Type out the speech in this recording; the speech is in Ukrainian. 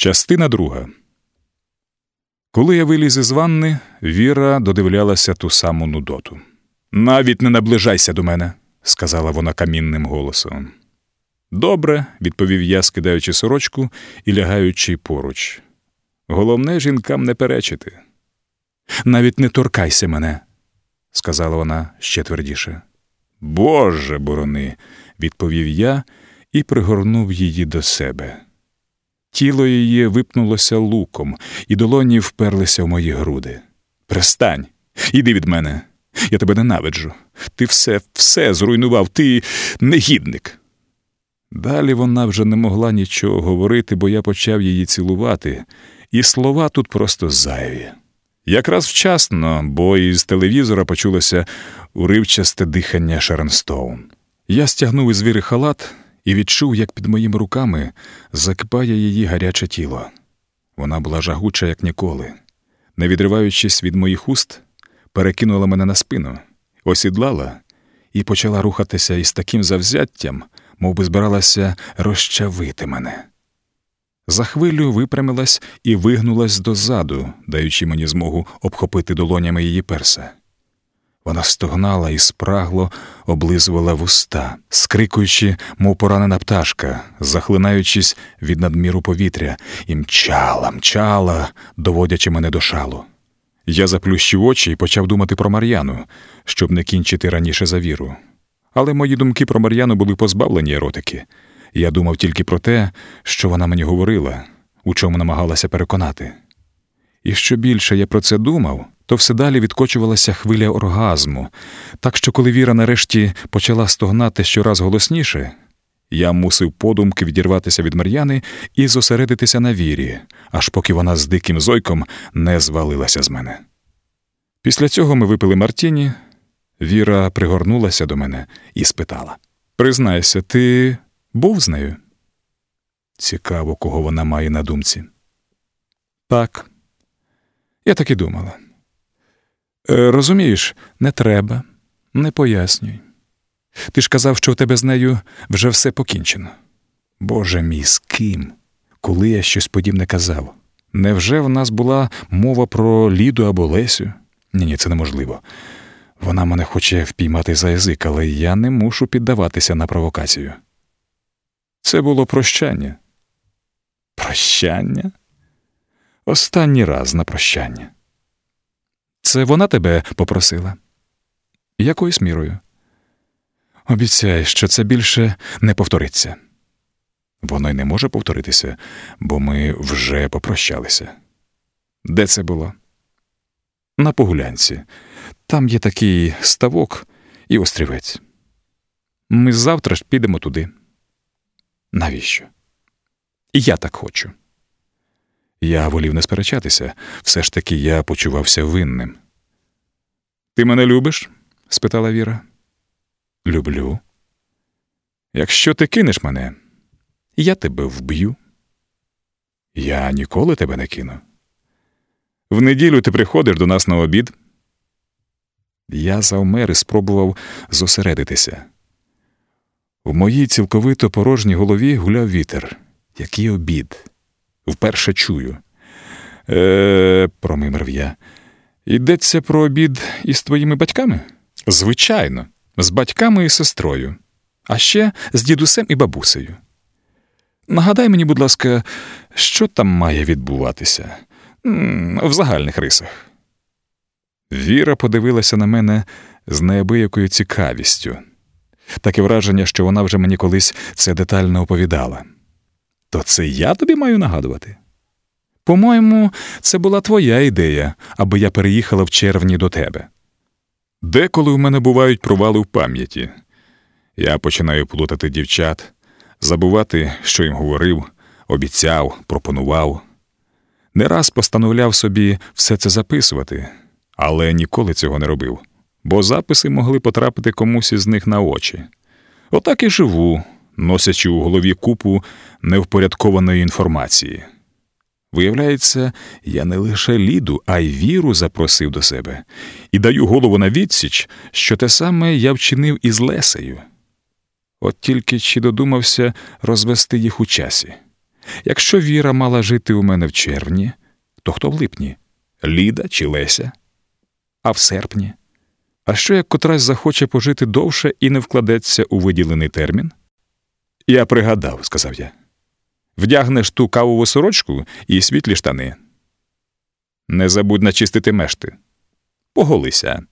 Частина друга. Коли я виліз із ванни, Віра додивлялася ту саму нудоту. Навіть не наближайся до мене, сказала вона камінним голосом. Добре, відповів я, скидаючи сорочку і лягаючи поруч. Головне жінкам не перечити. Навіть не торкайся мене, сказала вона ще твердіше. Боже борони, відповів я і пригорнув її до себе. Тіло її випнулося луком, і долоні вперлися в мої груди. Пристань, іди від мене. Я тебе ненавиджу. Ти все, все зруйнував, ти негідник. Далі вона вже не могла нічого говорити, бо я почав її цілувати, і слова тут просто зайві. Якраз вчасно, бо із телевізора почулося уривчасте дихання Шеренстоун. Я стягнув із віри халат і відчув, як під моїми руками закипає її гаряче тіло. Вона була жагуча, як ніколи. Не відриваючись від моїх уст, перекинула мене на спину, осідлала і почала рухатися із таким завзяттям, мов би збиралася розчавити мене. За хвилю випрямилась і вигнулась дозаду, даючи мені змогу обхопити долонями її перса. Вона стогнала і спрагло облизувала вуста, скрикуючи, мов поранена пташка, захлинаючись від надміру повітря, і мчала, мчала, доводячи мене до шалу. Я заплющив очі і почав думати про Мар'яну, щоб не кінчити раніше за віру. Але мої думки про Мар'яну були позбавлені еротики. Я думав тільки про те, що вона мені говорила, у чому намагалася переконати. І що більше я про це думав, то все далі відкочувалася хвиля оргазму, так що, коли Віра нарешті почала стогнати щораз голосніше, я мусив подумки відірватися від Мар'яни і зосередитися на вірі, аж поки вона з диким зойком не звалилася з мене. Після цього ми випили Мартіні. Віра пригорнулася до мене і спитала: Признайся, ти був з нею? Цікаво, кого вона має на думці. Так, я так і думала. Е, розумієш, не треба, не пояснюй. Ти ж казав, що у тебе з нею вже все покінчено. Боже мій, з ким? Коли я щось подібне казав? Невже в нас була мова про Ліду або Лесю? Ні, ні, це неможливо. Вона мене хоче впіймати за язик, але я не мушу піддаватися на провокацію. Це було прощання. Прощання? Останній раз на прощання. Це вона тебе попросила? Якоюсь мірою? Обіцяй, що це більше не повториться. Воно й не може повторитися, бо ми вже попрощалися. Де це було? На погулянці. Там є такий ставок і острівець. Ми завтра ж підемо туди. Навіщо? Я так хочу. Я волів не сперечатися, все ж таки я почувався винним. Ти мене любиш? спитала Віра. Люблю. Якщо ти кинеш мене, я тебе вб'ю. Я ніколи тебе не кину. В неділю ти приходиш до нас на обід. Я завмер і спробував зосередитися. В моїй цілковито порожній голові гуляв вітер. Який обід. Вперше чую. Е, промимрив я. Йдеться про обід із твоїми батьками? Звичайно, з батьками і сестрою, а ще з дідусем і бабусею. Нагадай мені, будь ласка, що там має відбуватися в загальних рисах. Віра подивилася на мене з неабиякою цікавістю, таке враження, що вона вже мені колись це детально оповідала. То це я тобі маю нагадувати? По-моєму, це була твоя ідея, аби я переїхала в червні до тебе. Деколи в мене бувають провали в пам'яті. Я починаю плутати дівчат, забувати, що їм говорив, обіцяв, пропонував. Не раз постановляв собі все це записувати, але ніколи цього не робив, бо записи могли потрапити комусь із них на очі. Отак і живу, носячи у голові купу невпорядкованої інформації. Виявляється, я не лише Ліду, а й віру запросив до себе і даю голову на відсіч, що те саме я вчинив із Лесею. От тільки чи додумався розвести їх у часі. Якщо Віра мала жити у мене в червні, то хто в липні? Ліда чи Леся? А в серпні? А що як котрась захоче пожити довше і не вкладеться у виділений термін? Я пригадав, сказав я. Вдягнеш ту кавову сорочку і світлі штани. Не забудь начистити мешти. Поголися.